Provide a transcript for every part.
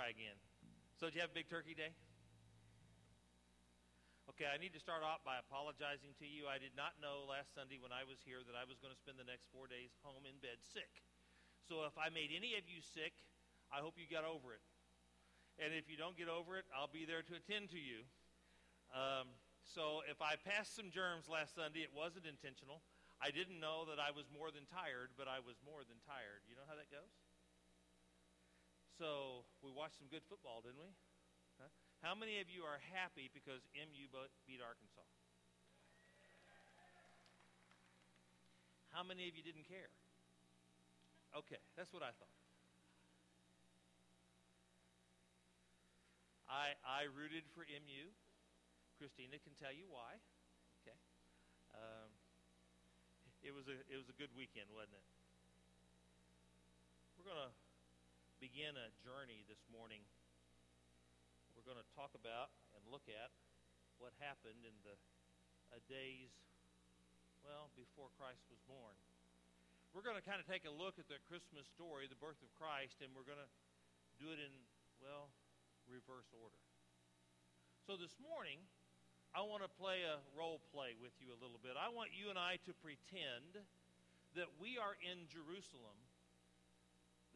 try again. So, did you have a big turkey day? Okay, I need to start off by apologizing to you. I did not know last Sunday when I was here that I was going to spend the next four days home in bed sick. So, if I made any of you sick, I hope you got over it. And if you don't get over it, I'll be there to attend to you. Um, so, if I passed some germs last Sunday, it wasn't intentional. I didn't know that I was more than tired, but I was more than tired. You know how that goes? So we watched some good football, didn't we? Huh? How many of you are happy because MU beat Arkansas? How many of you didn't care? Okay, that's what I thought. I, I rooted for MU. Christina can tell you why. Okay. Um, it was a it was a good weekend, wasn't it? We're to begin a journey this morning. We're going to talk about and look at what happened in the uh, days, well, before Christ was born. We're going to kind of take a look at the Christmas story, the birth of Christ, and we're going to do it in, well, reverse order. So this morning, I want to play a role play with you a little bit. I want you and I to pretend that we are in Jerusalem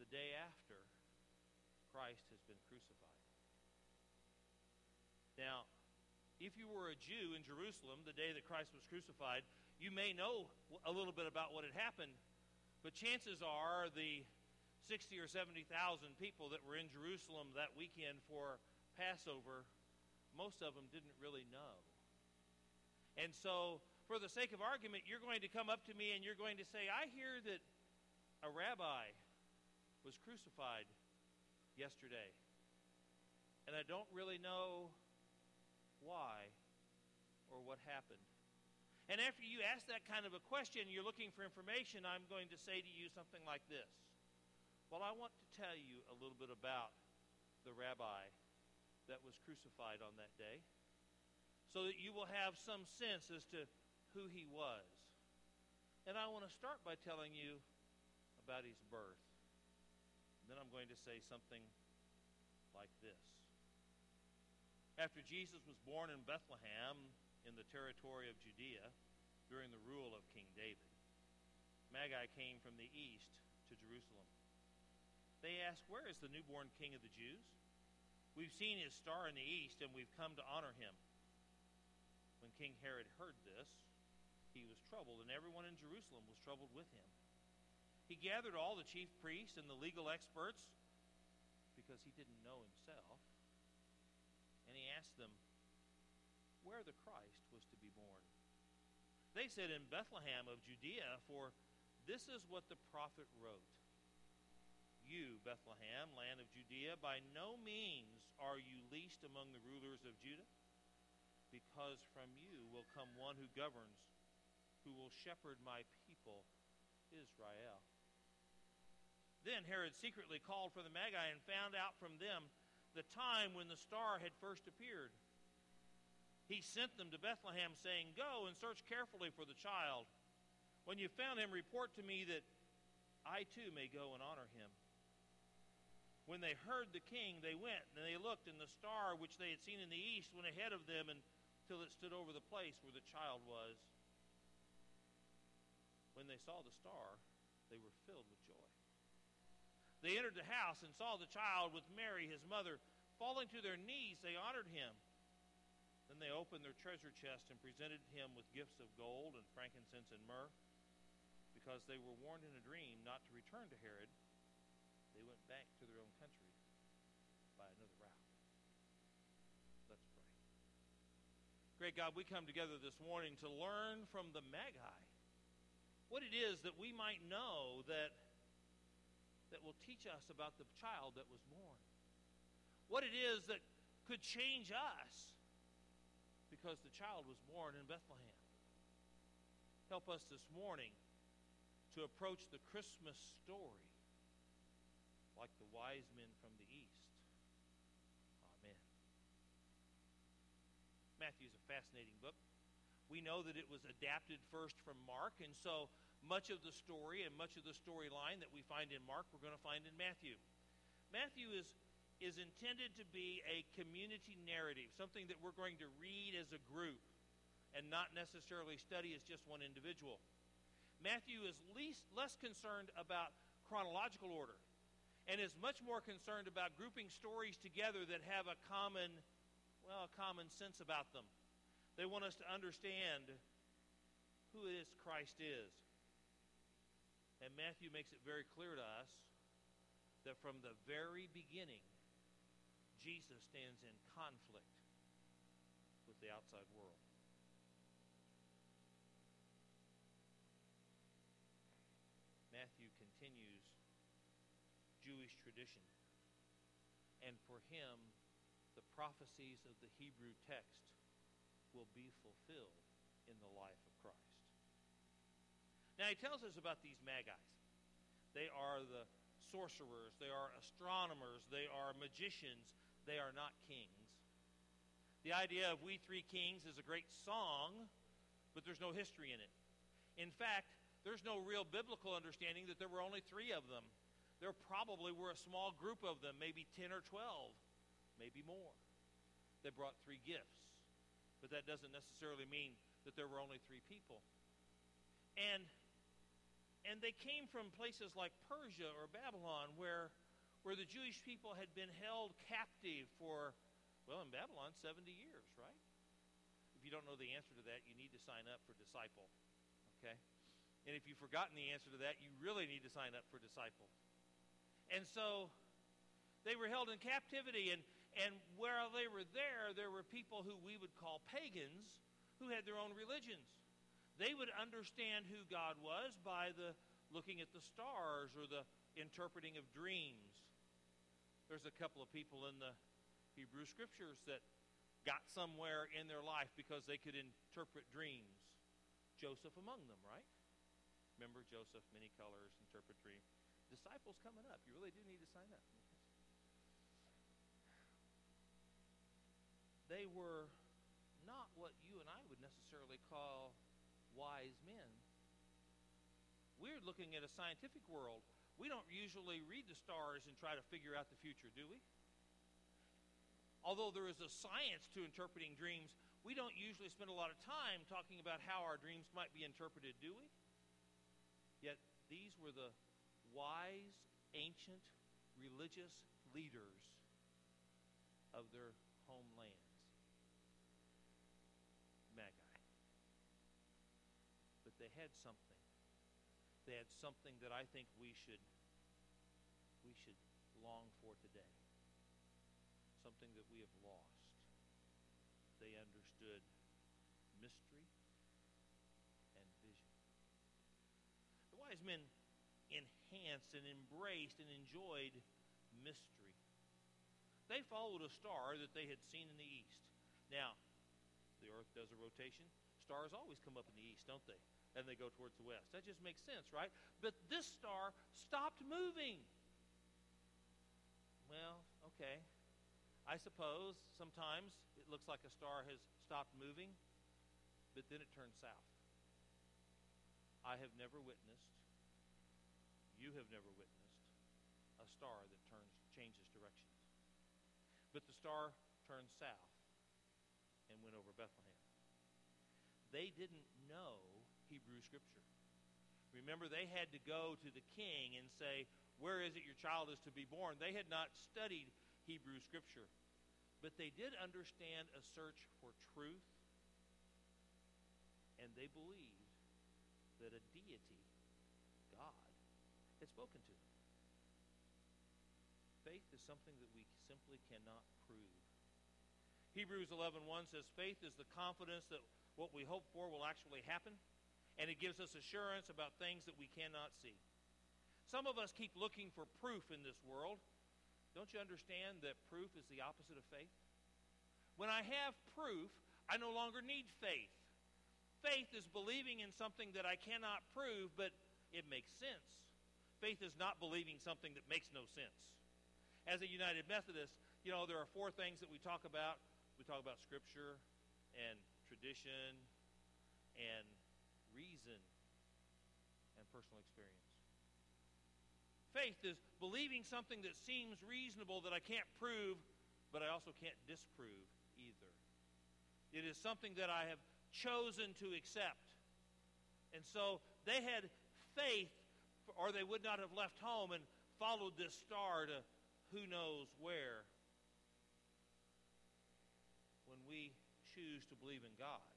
the day after Christ has been crucified. Now, if you were a Jew in Jerusalem the day that Christ was crucified, you may know a little bit about what had happened, but chances are the 60 or 70,000 people that were in Jerusalem that weekend for Passover most of them didn't really know. And so, for the sake of argument, you're going to come up to me and you're going to say, I hear that a rabbi was crucified yesterday. And I don't really know why or what happened. And after you ask that kind of a question, you're looking for information, I'm going to say to you something like this. Well, I want to tell you a little bit about the rabbi that was crucified on that day so that you will have some sense as to who he was. And I want to start by telling you about his birth. Then I'm going to say something like this. After Jesus was born in Bethlehem in the territory of Judea during the rule of King David, Magi came from the east to Jerusalem. They asked, Where is the newborn king of the Jews? We've seen his star in the east, and we've come to honor him. When King Herod heard this, he was troubled, and everyone in Jerusalem was troubled with him. He gathered all the chief priests and the legal experts because he didn't know himself, and he asked them where the Christ was to be born. They said, In Bethlehem of Judea, for this is what the prophet wrote. You, Bethlehem, land of Judea, by no means are you least among the rulers of Judah, because from you will come one who governs, who will shepherd my people, Israel. Then Herod secretly called for the Magi and found out from them the time when the star had first appeared. He sent them to Bethlehem, saying, Go and search carefully for the child. When you found him, report to me that I too may go and honor him. When they heard the king, they went and they looked, and the star which they had seen in the east went ahead of them until it stood over the place where the child was. When they saw the star, they were filled with joy. They entered the house and saw the child with Mary, his mother. Falling to their knees, they honored him. Then they opened their treasure chest and presented him with gifts of gold and frankincense and myrrh. Because they were warned in a dream not to return to Herod, they went back to their own country by another route. Let's pray. Great God, we come together this morning to learn from the Magi what it is that we might know that that will teach us about the child that was born. What it is that could change us because the child was born in Bethlehem. Help us this morning to approach the Christmas story like the wise men from the east. Amen. Matthew is a fascinating book. We know that it was adapted first from Mark, and so much of the story and much of the storyline that we find in Mark, we're going to find in Matthew. Matthew is is intended to be a community narrative, something that we're going to read as a group and not necessarily study as just one individual. Matthew is least, less concerned about chronological order and is much more concerned about grouping stories together that have a common, well, a common sense about them. They want us to understand who it is Christ is. And Matthew makes it very clear to us that from the very beginning, Jesus stands in conflict with the outside world. Matthew continues Jewish tradition. And for him, the prophecies of the Hebrew text will be fulfilled in the life of. Now, he tells us about these magi. They are the sorcerers, they are astronomers, they are magicians, they are not kings. The idea of We Three Kings is a great song, but there's no history in it. In fact, there's no real biblical understanding that there were only three of them. There probably were a small group of them, maybe 10 or 12, maybe more. They brought three gifts but that doesn't necessarily mean that there were only three people. And and they came from places like Persia or Babylon where where the Jewish people had been held captive for well in Babylon 70 years, right? If you don't know the answer to that, you need to sign up for disciple. Okay? And if you've forgotten the answer to that, you really need to sign up for disciple. And so they were held in captivity and and while they were there, there were people who we would call pagans who had their own religions. They would understand who God was by the looking at the stars or the interpreting of dreams. There's a couple of people in the Hebrew scriptures that got somewhere in their life because they could interpret dreams. Joseph among them, right? Remember Joseph, many colors, interpret dreams. Disciples coming up. You really do need to sign up. they were not what you and I would necessarily call wise men. We're looking at a scientific world. We don't usually read the stars and try to figure out the future, do we? Although there is a science to interpreting dreams, we don't usually spend a lot of time talking about how our dreams might be interpreted, do we? Yet these were the wise, ancient, religious leaders of their homeland. they had something. They had something that I think we should we should long for today. Something that we have lost. They understood mystery and vision. The wise men enhanced and embraced and enjoyed mystery. They followed a star that they had seen in the east. Now, the earth does a rotation. Stars always come up in the east, don't they? And they go towards the west. That just makes sense, right? But this star stopped moving. Well, okay. I suppose sometimes it looks like a star has stopped moving, but then it turns south. I have never witnessed, you have never witnessed, a star that turns changes directions. But the star turned south and went over Bethlehem. They didn't know Hebrew Scripture. Remember, they had to go to the king and say, Where is it your child is to be born? They had not studied Hebrew Scripture, but they did understand a search for truth, and they believed that a deity, God, had spoken to them. Faith is something that we simply cannot prove. Hebrews 11.1 says, Faith is the confidence that what we hope for will actually happen and it gives us assurance about things that we cannot see. Some of us keep looking for proof in this world. Don't you understand that proof is the opposite of faith? When I have proof, I no longer need faith. Faith is believing in something that I cannot prove, but it makes sense. Faith is not believing something that makes no sense. As a United Methodist, you know, there are four things that we talk about. We talk about Scripture and tradition and reason and personal experience. faith is believing something that seems reasonable that I can't prove, but I also can't disprove either. It is something that I have chosen to accept. And so they had faith, or they would not have left home and followed this star to who knows where. When we choose to believe in God,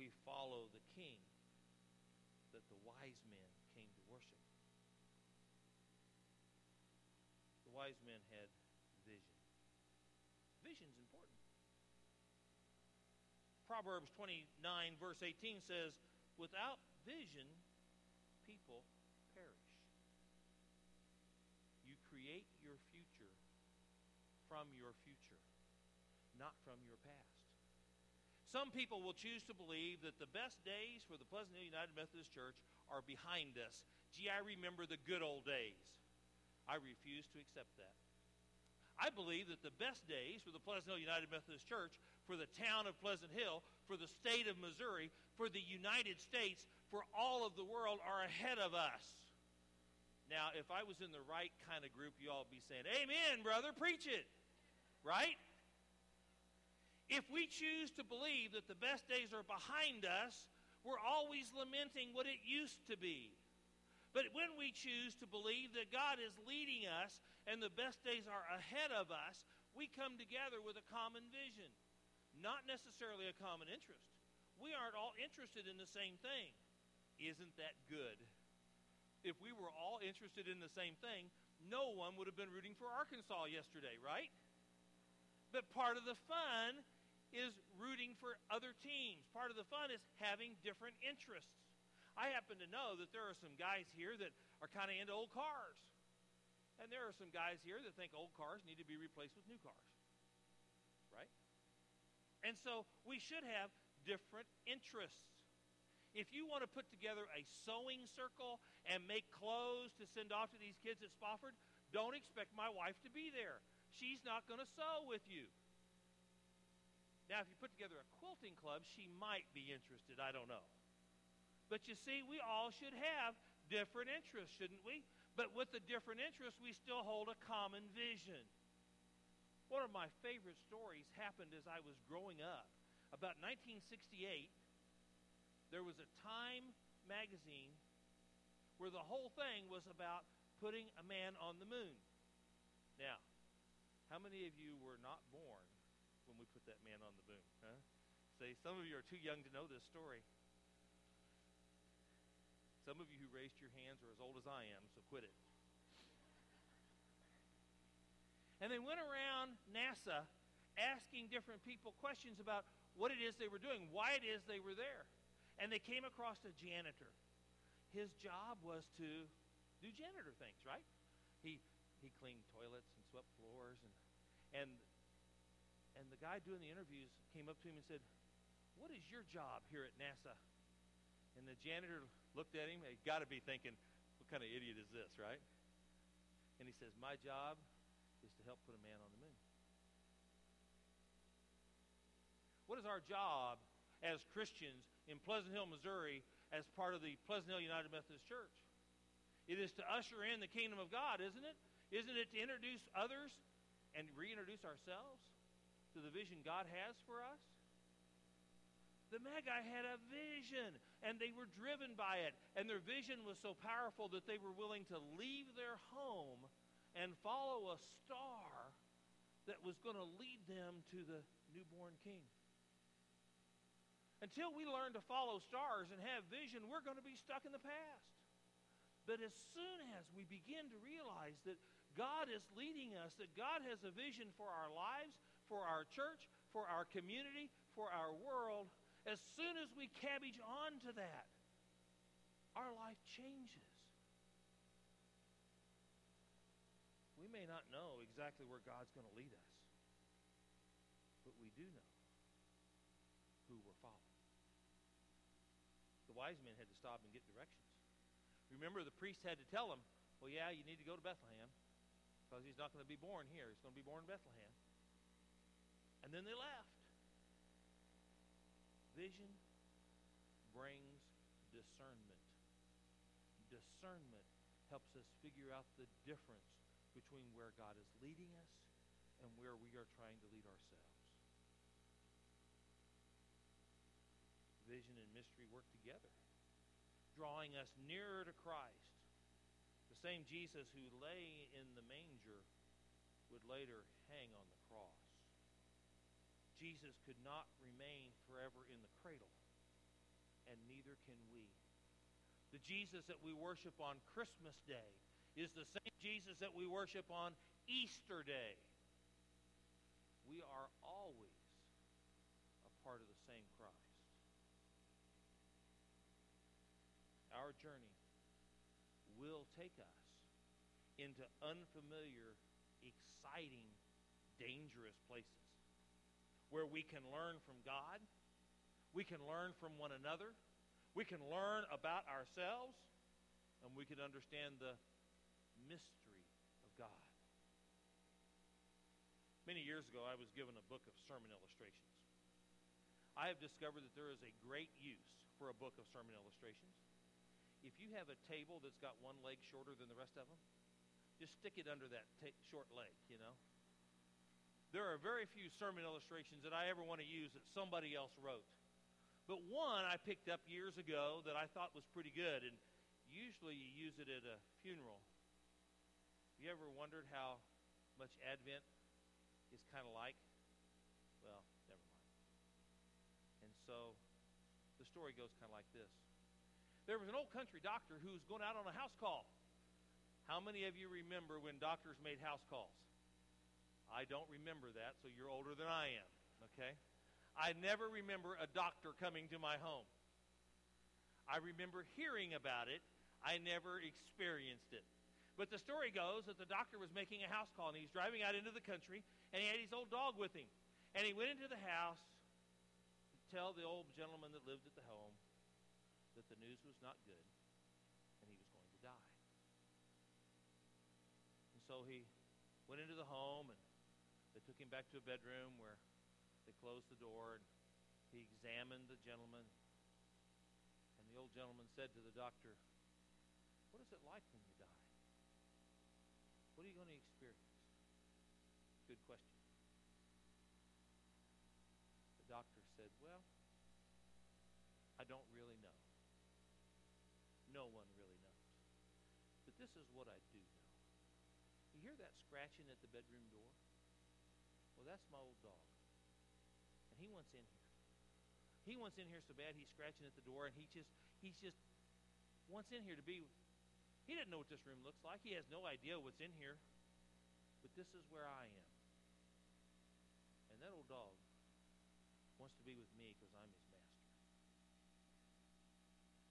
we follow the king that the wise men came to worship. The wise men had vision. Vision's important. Proverbs 29, verse 18 says, Without vision, people perish. You create your future from your future, not from your past. Some people will choose to believe that the best days for the Pleasant Hill United Methodist Church are behind us. Gee, I remember the good old days. I refuse to accept that. I believe that the best days for the Pleasant Hill United Methodist Church, for the town of Pleasant Hill, for the state of Missouri, for the United States, for all of the world are ahead of us. Now, if I was in the right kind of group, you all would be saying, Amen, brother, preach it. Right? If we choose to believe that the best days are behind us, we're always lamenting what it used to be. But when we choose to believe that God is leading us and the best days are ahead of us, we come together with a common vision, not necessarily a common interest. We aren't all interested in the same thing. Isn't that good? If we were all interested in the same thing, no one would have been rooting for Arkansas yesterday, right? But part of the fun is rooting for other teams. Part of the fun is having different interests. I happen to know that there are some guys here that are kind of into old cars. And there are some guys here that think old cars need to be replaced with new cars. Right? And so we should have different interests. If you want to put together a sewing circle and make clothes to send off to these kids at Spofford, don't expect my wife to be there. She's not going to sew with you. Now, if you put together a quilting club, she might be interested. I don't know. But you see, we all should have different interests, shouldn't we? But with the different interests, we still hold a common vision. One of my favorite stories happened as I was growing up. About 1968, there was a Time magazine where the whole thing was about putting a man on the moon. Now, how many of you were not born we put that man on the moon. Huh? Say, some of you are too young to know this story. Some of you who raised your hands are as old as I am, so quit it. And they went around NASA asking different people questions about what it is they were doing, why it is they were there. And they came across a janitor. His job was to do janitor things, right? He he cleaned toilets and swept floors and and and the guy doing the interviews came up to him and said, What is your job here at NASA? And the janitor looked at him. He got to be thinking, What kind of idiot is this, right? And he says, My job is to help put a man on the moon. What is our job as Christians in Pleasant Hill, Missouri, as part of the Pleasant Hill United Methodist Church? It is to usher in the kingdom of God, isn't it? Isn't it to introduce others and reintroduce ourselves? To the vision God has for us? The Magi had a vision, and they were driven by it. And their vision was so powerful that they were willing to leave their home and follow a star that was going to lead them to the newborn king. Until we learn to follow stars and have vision, we're going to be stuck in the past. But as soon as we begin to realize that God is leading us, that God has a vision for our lives, for our church, for our community, for our world, as soon as we cabbage on to that, our life changes. We may not know exactly where God's going to lead us, but we do know who we're following. The wise men had to stop and get directions. Remember, the priest had to tell them, well, yeah, you need to go to Bethlehem because he's not going to be born here. He's going to be born in Bethlehem. And then they left. Vision brings discernment. Discernment helps us figure out the difference between where God is leading us and where we are trying to lead ourselves. Vision and mystery work together, drawing us nearer to Christ. The same Jesus who lay in the manger would later hang on the cross. Jesus could not remain forever in the cradle, and neither can we. The Jesus that we worship on Christmas Day is the same Jesus that we worship on Easter Day. We are always a part of the same Christ. Our journey will take us into unfamiliar, exciting, dangerous places where we can learn from God, we can learn from one another, we can learn about ourselves, and we can understand the mystery of God. Many years ago, I was given a book of sermon illustrations. I have discovered that there is a great use for a book of sermon illustrations. If you have a table that's got one leg shorter than the rest of them, just stick it under that short leg, you know. There are very few sermon illustrations that I ever want to use that somebody else wrote. But one I picked up years ago that I thought was pretty good, and usually you use it at a funeral. Have you ever wondered how much Advent is kind of like? Well, never mind. And so the story goes kind of like this. There was an old country doctor who was going out on a house call. How many of you remember when doctors made house calls? I don't remember that, so you're older than I am, okay? I never remember a doctor coming to my home. I remember hearing about it. I never experienced it. But the story goes that the doctor was making a house call, and he's driving out into the country, and he had his old dog with him. And he went into the house to tell the old gentleman that lived at the home that the news was not good, and he was going to die. And so he went into the home, and took him back to a bedroom where they closed the door and he examined the gentleman. And the old gentleman said to the doctor, What is it like when you die? What are you going to experience? Good question. The doctor said, Well, I don't really know. No one really knows. But this is what I do know. You hear that scratching at the bedroom door? Well, that's my old dog. And he wants in here. He wants in here so bad he's scratching at the door and he just he's just wants in here to be he doesn't know what this room looks like. He has no idea what's in here. But this is where I am. And that old dog wants to be with me because I'm his master.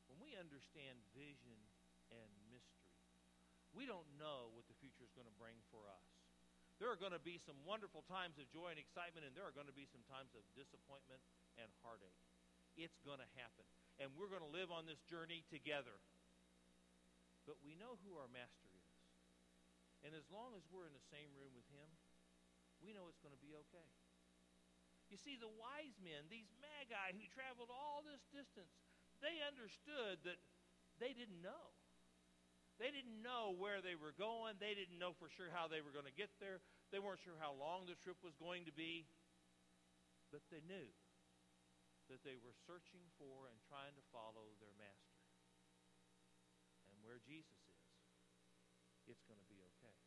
When we understand vision and mystery, we don't know what the future is going to bring for us. There are going to be some wonderful times of joy and excitement, and there are going to be some times of disappointment and heartache. It's going to happen. And we're going to live on this journey together. But we know who our master is. And as long as we're in the same room with him, we know it's going to be okay. You see, the wise men, these magi who traveled all this distance, they understood that they didn't know. They didn't know where they were going. They didn't know for sure how they were going to get there. They weren't sure how long the trip was going to be. But they knew that they were searching for and trying to follow their master. And where Jesus is, it's going to be okay.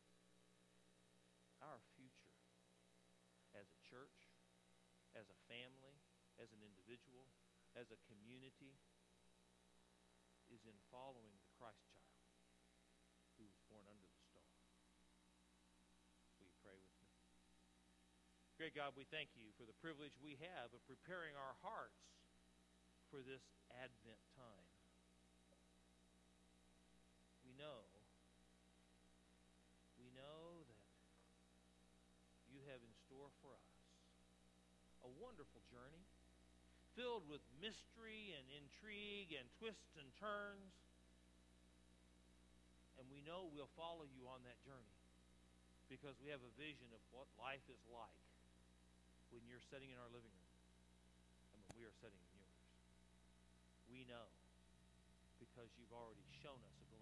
Our future as a church, as a family, as an individual, as a community, is in following the Christ child who was born under the star. Will you pray with me? Great God, we thank you for the privilege we have of preparing our hearts for this Advent time. We know, we know that you have in store for us a wonderful journey filled with mystery and intrigue and twists and turns and we know we'll follow you on that journey because we have a vision of what life is like when you're sitting in our living room and when we are sitting in yours. We know because you've already shown us